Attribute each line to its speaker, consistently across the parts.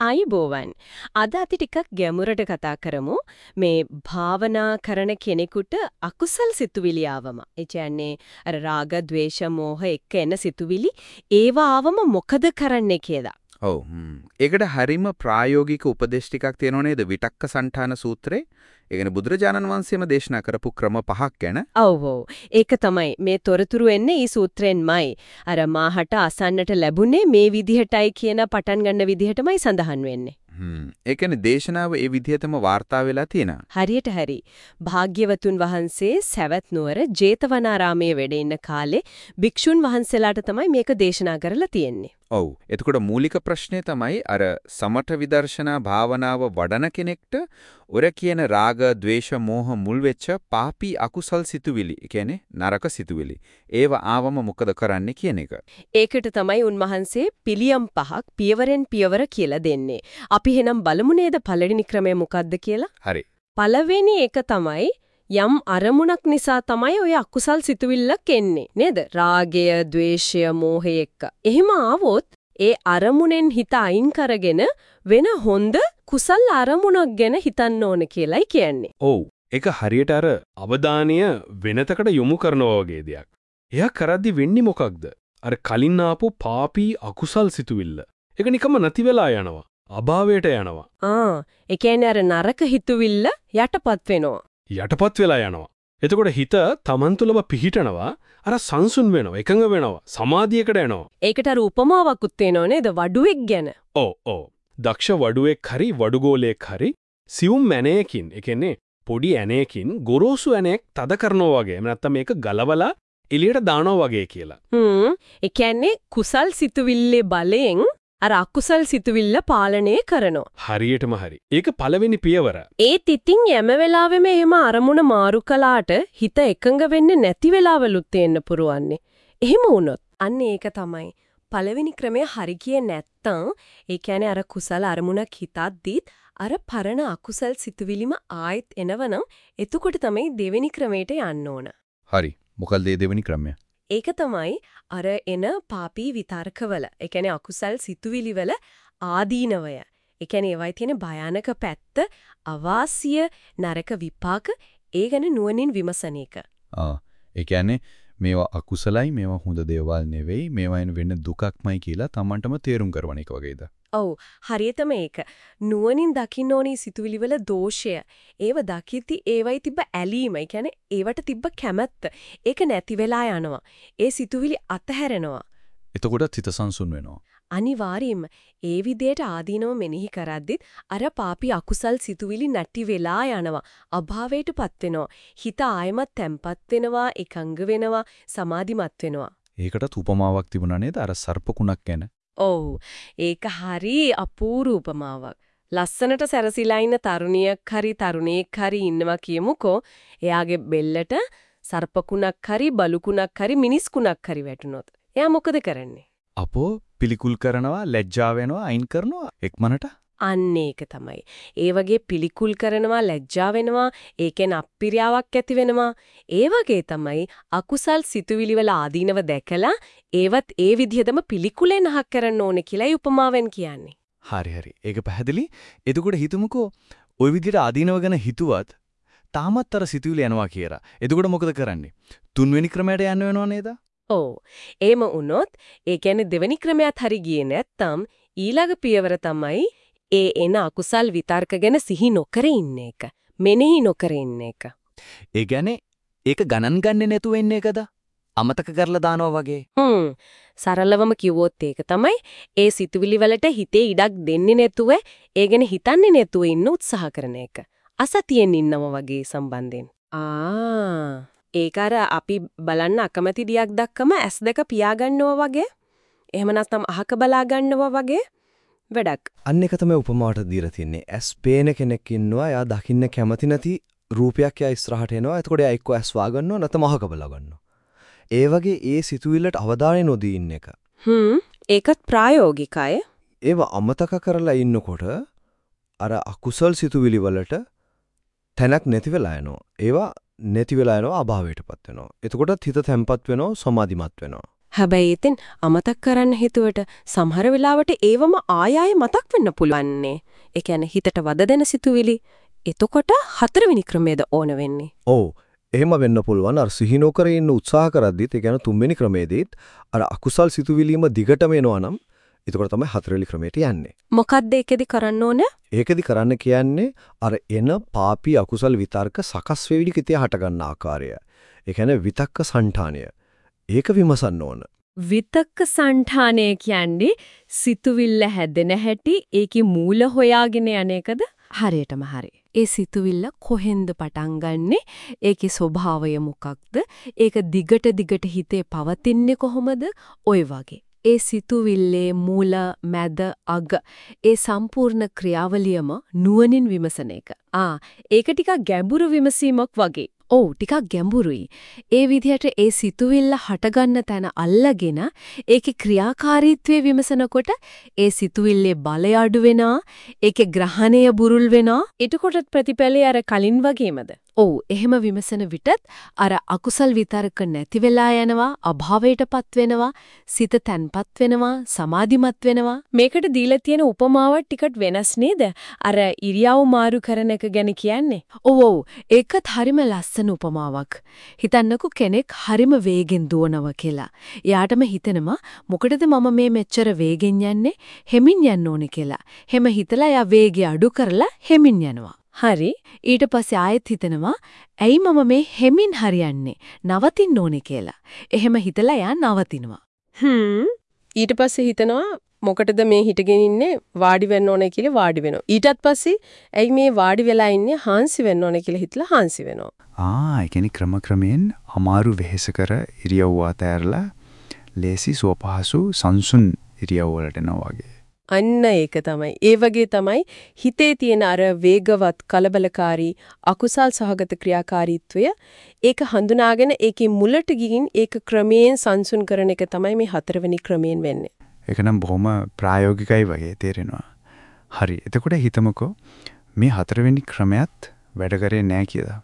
Speaker 1: ආයුබෝවන්. අද අපි ටිකක් ගැඹුරට කතා කරමු. මේ භාවනා කරන කෙනෙකුට අකුසල් සිතුවිලි ආවම. ඒ කියන්නේ අර රාග, ద్వේෂ, මෝහ එක්ක එන සිතුවිලි ඒවා ආවම මොකද කරන්නේ කියලා.
Speaker 2: ඔව්. ඒකට හරිම ප්‍රායෝගික උපදේශ ටිකක් තියෙනව නේද? විතක්ක සංඨාන සූත්‍රේ. ඒ කියන්නේ බුදුරජාණන් වහන්සේම දේශනා කරපු ක්‍රම පහක් ගැන.
Speaker 1: ඔව්. ඒක තමයි මේ තොරතුරු එන්නේ ඊ සූත්‍රෙන්මයි. අර මාහට අසන්නට ලැබුණේ මේ විදිහටයි කියන පටන් ගන්න විදිහටමයි සඳහන් වෙන්නේ.
Speaker 2: හ්ම්. ඒ කියන්නේ දේශනාව ඒ විදිහටම වාර්තා වෙලා තියෙනවා.
Speaker 1: හරියට හරි. භාග්‍යවතුන් වහන්සේ සවැත් නුවර ජේතවනාරාමයේ වැඩ ඉන්න කාලේ භික්ෂුන් වහන්සේලාට තමයි මේක දේශනා කරලා තියෙන්නේ.
Speaker 2: ඔව්. එතකොට මූලික ප්‍රශ්නේ තමයි අර සමත විදර්ශනා භාවනාව වඩන කෙනෙක්ට ඔර කියන රාග, ద్వේෂ, මෝහ මුල් වෙච්ච පාපී අකුසල් සිතුවිලි, කියන්නේ නරක සිතුවිලි. ඒව ආවම මොකද කරන්නේ කියන එක.
Speaker 1: ඒකට තමයි උන්වහන්සේ පිළියම් පහක් පියවරෙන් පියවර කියලා දෙන්නේ. අපි එහෙනම් බලමු නේද පළවෙනි ක්‍රමය මොකක්ද කියලා?
Speaker 2: හරි.
Speaker 1: පළවෙනි එක තමයි යම් අරමුණක් නිසා තමයි ඔය අකුසල් සිතුවිල්ලක් එන්නේ නේද? රාගය, ద్వේෂය, මෝහය එක්ක. එහෙම ආවොත් ඒ අරමුණෙන් හිත අයින් කරගෙන වෙන හොඳ කුසල් අරමුණක් ගැන හිතන්න ඕන කියලයි කියන්නේ.
Speaker 3: ඔව්. ඒක හරියට අර අවධානය වෙනතකට යොමු කරනවා වගේ දෙයක්. එයා කරද්දි වෙන්නේ මොකක්ද? අර කලින් ආපු පාපී අකුසල් සිතුවිල්ල. ඒක නිකම්ම නැති වෙලා යනවා. අභාවයට යනවා.
Speaker 1: ආ, ඒ කියන්නේ අර නරක හිතුවිල්ල යටපත් වෙනවා.
Speaker 3: යටපත් වෙලා යනවා. එතකොට හිත Taman තුලම පිහිටනවා අර සංසුන් වෙනවා එකඟ වෙනවා සමාධියකට එනවා.
Speaker 1: ඒකට අර උපමාවකුත් තියෙනව නේද වඩුවෙක් ගැන.
Speaker 3: ඔව් ඔව්. දක්ෂ වඩුවෙක් හරි වඩුගෝලයෙක් හරි සියුම් ඇණයකින් ඒ කියන්නේ පොඩි ඇණයකින් ගොරෝසු ඇණයක් තද කරනවා වගේ නැත්නම් මේක ගලවලා එළියට දානවා වගේ කියලා.
Speaker 1: හ්ම්. ඒ කියන්නේ කුසල් සිතුවිල්ලේ බලයෙන් අර අකුසල් සිතුවිල්ල පාලනය කරනවා.
Speaker 3: හරියටම හරි. ඒක පළවෙනි පියවර.
Speaker 1: ඒත් ඉතින් යම වෙලාවෙම එහෙම අරමුණ මාරු කළාට හිත එකඟ වෙන්නේ නැති වෙලාවලුත් තියෙන්න පුරවන්නේ. එහෙම වුණොත් අන්න ඒක තමයි පළවෙනි ක්‍රමය හරි ගියේ නැත්තම් ඒ කියන්නේ අර කුසල අරමුණක් හිතද්දිත් අර පරණ අකුසල් සිතුවිලිම ආයෙත් එනවනම් එතකොට තමයි දෙවෙනි ක්‍රමයට යන්න ඕන.
Speaker 2: හරි. මොකල්ද දෙවෙනි ක්‍රමය?
Speaker 1: ඒක තමයි අර එන පාපී විතර්කවල, ඒ කියන්නේ අකුසල් සිතුවිලිවල ආදීනවය. ඒ කියන්නේ ඒවයි තියෙන භයානක පැත්ත, අවාසිය නරක විපාක ඒ ගැන නුවණින් විමසන එක.
Speaker 2: ආ ඒ කියන්නේ මේවා අකුසලයි මේවා හොඳ දේවල් නෙවෙයි මේවායින් වෙන දුකක්මයි කියලා Tamanටම තේරුම් කරවන එක වගේද?
Speaker 1: ඔව් හරියටම ඒක. නුවණින් දකින්න ඕනි සිතුවිලි වල දෝෂය. ඒව දකිති ඒවයි තිබ්බ ඇලීම. ඒ කියන්නේ ඒවට තිබ්බ කැමැත්ත. ඒක නැති වෙලා යනවා. ඒ සිතුවිලි අතහැරෙනවා.
Speaker 2: එතකොට හිත සංසුන් වෙනවා.
Speaker 1: අනිවාර්යයෙන්ම ඒ විදියට ආදීනව මෙනෙහි කරද්දිත් අර පාපි අකුසල් සිතුවිලි නැටි වෙලා යනවා අභාවයටපත් වෙනවා හිත ආයමත් තැම්පත් වෙනවා එකඟ වෙනවා සමාධිමත් වෙනවා
Speaker 2: ඒකටත් උපමාවක් තිබුණා නේද අර සර්පකුණක් ගැන
Speaker 1: ඔව්. ඒක හරි අපූර්ව උපමාවක්. ලස්සනට සැරසිලා ඉන්න තරුණියක් හරි තරුණයෙක් හරි ඉන්නවා කියමුකෝ. එයාගේ බෙල්ලට සර්පකුණක් හරි බලුකුණක් හරි මිනිස්කුණක් හරි වැටුනොත්. එයා මොකද කරන්නේ?
Speaker 2: අපෝ පිළිකුල් කරනවා, ලැජ්ජා වෙනවා, අයින් කරනවා එක්මනට.
Speaker 1: අන්න ඒක තමයි. ඒ වගේ පිළිකුල් කරනවා, ලැජ්ජා වෙනවා, ඒකෙන් අප්පිරියාවක් ඇති වෙනවා. ඒ වගේ තමයි අකුසල් සිතුවිලි වල ආදීනව දැකලා ඒවත් ඒ විදිහටම පිළිකුලෙන් අහක් කරන්න ඕනේ කියලායි උපමාවෙන් කියන්නේ.
Speaker 2: හරි හරි. ඒක පැහැදිලි. එතකොට හිතමුකෝ ওই විදිහට ආදීනව ගැන හිතුවත් තාමත් අර සිතුවිලි යනවා කියලා. එතකොට මොකද කරන්නේ? තුන්වෙනි ක්‍රමයට යන්න වෙනව නේද?
Speaker 1: ඔව්. එහෙම වුණොත් ඒ කියන්නේ දෙවෙනි ක්‍රමයට හරි ගියේ නැත්තම් ඊළඟ පියවර තමයි ඒ එන අකුසල් විතර්ක ගැන සිහි නොකර ඉන්න එක. මෙනෙහි නොකර ඉන්න එක.
Speaker 2: ඒ කියන්නේ ඒක ගණන් ගන්නේ නැතුව ඉන්න එකද? අමතක කරලා දානවා වගේ.
Speaker 1: හ්ම්. සරලවම කිව්වොත් ඒක තමයි ඒ සිතුවිලි වලට හිතේ ඉඩක් දෙන්නේ නැතුව ඒ ගැන හිතන්නේ නැතුව ඉන්න උත්සාහ කරන එක. අසතියෙන් ඉන්නව වගේ සම්බන්ධයෙන්. ආ ඒක අර අපි බලන්න අකමැති දියක් දක්කම S2 පියාගන්නවා වගේ. එහෙම නැත්නම් අහක බලා ගන්නවා වගේ වැඩක්.
Speaker 4: අන්න එක තමයි උපමාවට දීලා තින්නේ. ඇස් පේන කෙනෙක් ඉන්නවා. එයා දකින්න කැමති නැති රූපයක් එයා ඉස්සරහට එනවා. එතකොට එයා එක්ක ඇස් වාගන්නවා නැත්නම් අහක බලා ගන්නවා. ඒ වගේ ඒ සිතුවිල්ලට අවධානය නොදී ඉන්න එක.
Speaker 1: හ්ම් ඒකත් ප්‍රායෝගිකයි.
Speaker 4: ඒව අමතක කරලා ඉන්නකොට අර අකුසල් සිතුවිලි වලට තැනක් නැති වෙලා යනවා. ඒවා නැති වෙලා යනවා අභාවයටපත් වෙනවා. එතකොටත් හිත තැම්පත් වෙනවා සමාධිමත් වෙනවා.
Speaker 5: හැබැයි ඉතින් අමතක් කරන්න හිතුවට සමහර වෙලාවට ඒවම ආය මතක් වෙන්න පුළුවන්නේ. ඒ කියන්නේ හිතට වද දෙන සිතුවිලි. එතකොට හතරවෙනි ක්‍රමයේද ඕන වෙන්නේ.
Speaker 4: ඔව් එහෙම වෙන්න පුළුවන් අර සිහි නොකර ඉන්න උත්සාහ කරද්දිත් ඒ කියන්නේ තුන්වෙනි ක්‍රමයේදීත් අර අකුසල් සිතුවිලිම දිගටම එනවා නම් එතකොට තමයි හතරවෙනි ක්‍රමයට යන්නේ.
Speaker 5: මොකක්ද ඒකෙදි කරන්න ඕන?
Speaker 4: ඒකෙදි කරන්න කියන්නේ අර එන පාපී අකුසල් විතර්ක සකස් වෙවිලි කිතේ හට ගන්න ආකාරය. ඒ කියන්නේ විතක්ක සංඨානය. ඒක විමසන්න ඕන.
Speaker 1: විතක්ක සංඨානය කියන්නේ සිතුවිල්ල හැදෙන හැටි ඒකේ මූල හොයාගෙන යන එකද
Speaker 5: හරියටම හරි. ඒ සිතුවිල්ල කොහෙන්ද පටන් ගන්නෙ? ඒකේ ස්වභාවය මොකක්ද? ඒක දිගට දිගට හිතේ පවතින්නේ කොහොමද? ඔය වගේ. ඒ සිතුවිල්ලේ මූල මැද අග ඒ සම්පූර්ණ ක්‍රියාවලියම නුවණින් විමසන එක. ආ ඒක ටිකක් ගැඹුරු විමසීමක් වගේ. ඔව් ටිකක් ගැඹුරුයි. ඒ විදිහට ඒ සිතුවිල්ල හටගන්න තැන අල්ලගෙන ඒකේ ක්‍රියාකාරීත්වය විමසනකොට ඒ සිතුවිල්ලේ බලය අඩු වෙනවා, ඒකේ ග්‍රහණය බුරුල් වෙනවා. එතකොටත් ප්‍රතිපලය අර කලින් වගේමද? ඔව් එහෙම විමසන විටත් අර අකුසල් විතරක නැති වෙලා යනවා, අභාවයටපත් වෙනවා, සිත තැන්පත් වෙනවා, සමාධිමත් වෙනවා.
Speaker 1: මේකට දීලා තියෙන උපමාවක් ටිකක් වෙනස් නේද? අර ඉරියව් මාරු කරන එක ගැන කියන්නේ.
Speaker 5: ඔව් ඔව් ඒකත් හරිම ලස්සන උපමාවක්. හිතන්නකෝ කෙනෙක් හරිම වේගෙන් දුවනවා කියලා. එයාටම හිතෙනවා මොකටද මම මේ මෙච්චර වේගෙන් යන්නේ? හෙමින් යන්න ඕනේ කියලා. හෙම හිතලා එයා වේගය අඩු කරලා හෙමින් යනවා. හරි ඊට පස්සේ ආයෙත් හිතනවා ඇයි මම මේ හෙමින් හරියන්නේ නවතින්න ඕනේ කියලා. එහෙම හිතලා එයා නවතිනවා.
Speaker 1: හ්ම් ඊට පස්සේ හිතනවා මොකටද මේ හිටගෙන ඉන්නේ වාඩි වෙන්න ඕනේ කියලා වාඩි වෙනවා. ඊටත් පස්සේ ඇයි මේ වාඩි වෙලා ඉන්නේ හාන්සි වෙන්න ඕනේ කියලා හිතලා හාන්සි වෙනවා.
Speaker 2: ආ ඒ කියන්නේ ක්‍රම ක්‍රමයෙන් අමාරු වෙහෙසකර ඉරියව්ව අතෑරලා ලේසි සුවපහසු සංසුන් ඉරියව් වලට එනවා වගේ.
Speaker 1: අන්න ඒක තමයි. ඒ වගේ තමයි හිතේ තියෙන අර වේගවත් කලබලකාරී අකුසල් සහගත ක්‍රියාකාරීත්වය ඒක හඳුනාගෙන ඒකේ මුලට ගිහින් ඒක ක්‍රමයෙන් සංසුන් කරන එක තමයි මේ හතරවෙනි ක්‍රමයෙන් වෙන්නේ.
Speaker 2: ඒක නම් බොහොම ප්‍රායෝගිකයි වගේ තේරෙනවා. හරි. එතකොට හිතමුකෝ මේ හතරවෙනි ක්‍රමයක් වැඩ කරේ නැහැ කියලා.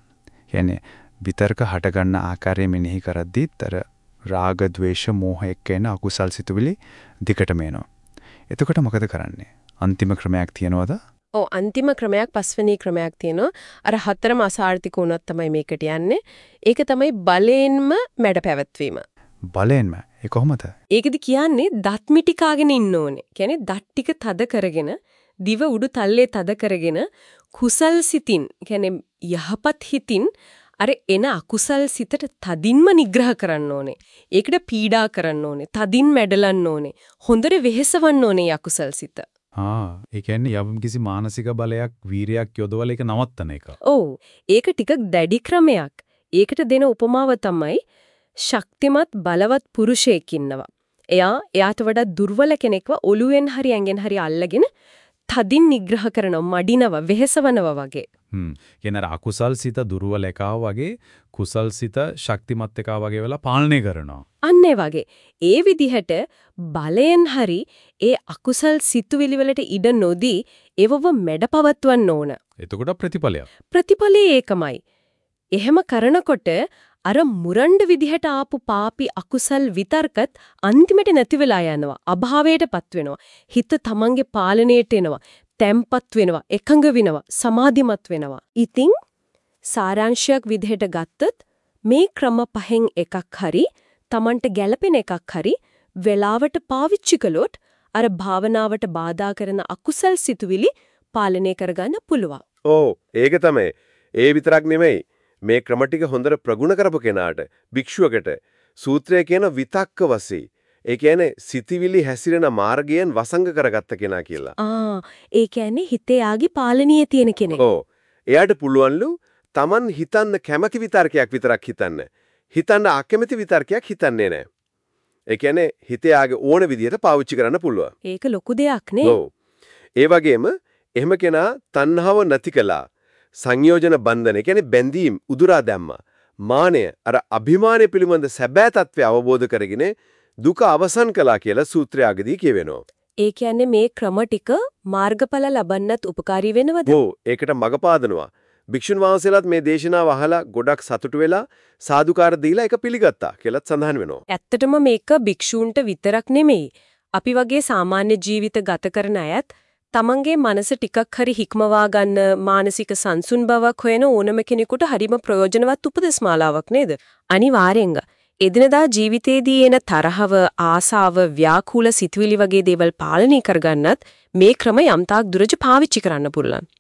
Speaker 2: කියන්නේ විතර්ක හටගන්න ආකාරය මෙනෙහි කරද්දිත් අර රාග, ద్వේෂ, මෝහ එක්ක එන අකුසල් සිතුවිලි දිගටම එනවා. එතකොට මොකද කරන්නේ? අන්තිම ක්‍රමයක් තියනවද?
Speaker 1: ඔව් අන්තිම ක්‍රමයක් පස්වෙනි ක්‍රමයක් තියෙනවා. අර හතරම අසාර්ථක වුණොත් තමයි මේකට යන්නේ. ඒක තමයි බලයෙන්ම මැඩ පැවැත්වීම.
Speaker 2: බලයෙන්ම. ඒ කොහොමද?
Speaker 1: ඒකෙදි කියන්නේ දත් මිටි කාගෙන ඉන්න ඕනේ. කියන්නේ දත් ටික තද කරගෙන දිව උඩු තල්ලේ තද කරගෙන කුසල් සිතින් කියන්නේ යහපත් හිතින් අර එන අකුසල් සිතට තදින්ම නිග්‍රහ කරන්න ඕනේ. ඒකට පීඩා කරන්න ඕනේ. තදින් මැඩලන්න ඕනේ. හොඳට වෙහෙසවන්න ඕනේ අකුසල් සිත.
Speaker 6: ආ ඒ කියන්නේ යම් කිසි මානසික බලයක් වීරයක් යොදවල ඒක නවත්තන එක.
Speaker 1: ඔව්. ඒක ටිකක් දැඩි ක්‍රමයක්. ඒකට දෙන උපමාව තමයි ශක්තිමත් බලවත් පුරුෂයෙක් ඉන්නවා. එයා එයාට වඩා දුර්වල කෙනෙක්ව ඔළුවෙන් හරි ඇඟෙන් හරි අල්ලගෙන තදින් නිග්‍රහ කරනවා මඩිනව වෙහෙසවනවා වගේ.
Speaker 6: හ්ම්. කියන අර අකුසල් සිත දුර්වල එකා වගේ කුසල් සිත ශක්තිමත් එකා වගේ වෙලා පාලනය කරනවා.
Speaker 1: අන්න වගේ. ඒ විදිහට බලයෙන් හරි ඒ අකුසල් සිතුවිලි වලට ඉඩ නොදී ඒවව මැඩපවත්වන්න ඕන.
Speaker 6: එතකොට ප්‍රතිඵලයක්.
Speaker 1: ප්‍රතිඵලය ඒකමයි. එහෙම කරනකොට අර මුරණ්ඩ විදිහට ආපු පාපි අකුසල් විතර්කත් අන්තිමට නැති වෙලා යනවා. අභාවයටපත් වෙනවා. හිත තමන්ගේ පාලනයට එනවා. තැම්පත් වෙනවා. එකඟ වෙනවා. සමාධිමත් වෙනවා. ඉතින් සාරාංශයක් විදිහට ගත්තත් මේ ක්‍රම පහෙන් එකක් හරි තමන්ට ගැළපෙන එකක් හරි වෙලාවට පාවිච්චි කළොත් අර භාවනාවට බාධා කරන අකුසල් සිතුවිලි පාලනය කරගන්න පුළුවන්.
Speaker 7: ඕ ඒක තමයි. ඒ විතරක් නෙමෙයි. මේ ක්‍රම ටික හොඳට ප්‍රගුණ කරපු කෙනාට භික්ෂුවකට සූත්‍රය කියන විතක්ක වශයෙන් ඒ කියන්නේ සිතිවිලි හැසිරෙන මාර්ගයෙන් වසංග කරගත්ත කෙනා කියලා.
Speaker 1: ආ ඒ කියන්නේ හිතේ ආගේ පාලනීය තියෙන කෙනෙක්.
Speaker 7: ඔව්. එයාට පුළුවන්ලු Taman හිතන්න කැමති විතර්කයක් විතරක් හිතන්න. හිතන්න අකමැති විතර්කයක් හිතන්නේ නැහැ. ඒ කියන්නේ හිතේ ආගේ ඕන විදිහට පාවිච්චි කරන්න පුළුවන්.
Speaker 1: ඒක ලොකු දෙයක් නේ.
Speaker 7: ඔව්. ඒ වගේම එහෙම කෙනා තණ්හාව නැති කළා. සංයෝජන බන්ධන කියන්නේ බැඳීම් උදුරා දැම්මා. මානය අර අභිමානය පිළිබඳ සැබෑ తත්වය අවබෝධ කරගෙන දුක අවසන් කළා කියලා සූත්‍රයකදී කියවෙනවා.
Speaker 1: ඒ කියන්නේ මේ ක්‍රම ටික මාර්ගඵල ලබන්නත් උපකාරී වෙනවද?
Speaker 7: ඔව් ඒකට මඟ පාදනවා. භික්ෂුන් වහන්සේලාත් මේ දේශනාව අහලා ගොඩක් සතුටු වෙලා සාදුකාර දීලා ඒක පිළිගත්තා කියලාත් සඳහන් වෙනවා.
Speaker 1: ඇත්තටම මේක භික්ෂූන්ට විතරක් නෙමෙයි. අපි වගේ සාමාන්‍ය ජීවිත ගත කරන අයත් තමන්ගේ මනස ටිකක් හරි හික්මවා ගන්න මානසික සංසුන් බවක් හොයන ඕනම කෙනෙකුට හරිම ප්‍රයෝජනවත් උපදෙස්මාලාවක් නේද? අනිවාර්යෙන්ම. එදිනදා ජීවිතේදී එන තරහව, ආසාව, ව්‍යාකූල සිතුවිලි වගේ දේවල් පාලනය කරගන්නත් මේ ක්‍රම යම්තාක් දුරට පාවිච්චි කරන්න පුළුවන්.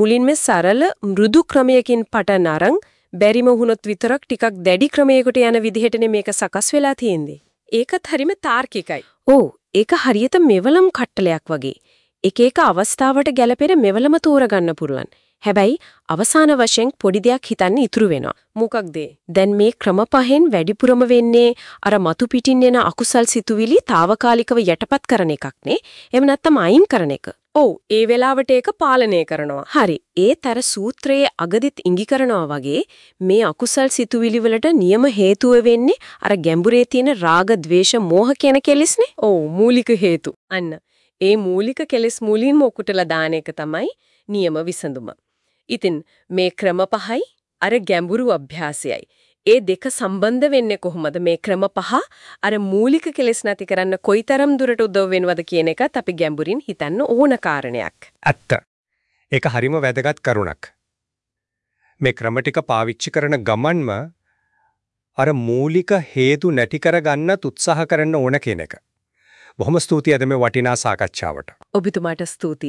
Speaker 1: මුලින්ම සරල මෘදු ක්‍රමයකින් පටන් අරන් බැරිම වුණොත් විතරක් ටිකක් දැඩි ක්‍රමයකට යන විදිහටනේ මේක සකස් වෙලා තියෙන්නේ. ඒකත් හරිම තාර්කිකයි. ඔව් ඒක හරියට මෙවලම් කට්ටලයක් වගේ. එක එක අවස්ථාවට ගැලපෙන මෙවලම තෝරගන්න පුළුවන්. හැබැයි අවසාන වශයෙන් පොඩි දෙයක් හිතන්න ඉතුරු වෙනවා. මොකක්ද? දැන් මේ ක්‍රම පහෙන් වැඩිපුරම වෙන්නේ අර මතු පිටින් එන අකුසල් සිතුවිලි తాවකාලිකව යටපත් කරන එකක් නේ. එහෙම නැත්නම් අයින් කරන එක. ඔව් ඒ වෙලාවට ඒක පාලනය කරනවා. හරි. ඒතර සූත්‍රයේ අගදිත් ඉඟි කරනවා වගේ මේ අකුසල් සිතුවිලි වලට නියම හේතුව වෙන්නේ අර ගැඹුරේ තියෙන රාග, ద్వේෂ, මෝහ කියන කෙලිස්නේ. ඔව් මූලික හේතු. අන්න. ඒ මූලික කෙලෙස් මුලින්ම උකුටලා දාන එක තමයි නියම විසඳුම. ඉතින් මේ ක්‍රම පහයි අර ගැඹුරු අභ්‍යාසයයි. ඒ දෙක සම්බන්ධ වෙන්නේ කොහොමද මේ ක්‍රම පහ අර මූලික කෙලෙස් නැති කරන්න කොයිතරම් දුරට උදව් වෙනවද කියන එකත් අපි ගැඹුරින් හිතන්න ඕන කාරණයක්.
Speaker 8: ඇත්ත. ඒක හරිම වැදගත් කරුණක්. මේ ක්‍රම ටික පාවිච්චි කරන ගමන්ම අර මූලික හේතු නැති කරගන්නත් උත්සාහ කරන්න ඕන කියන එක. බොහොම ස්තුතියි අද මේ වටිනා සාකච්ඡාවට.
Speaker 1: ඔබතුමාට ස්තුතියි.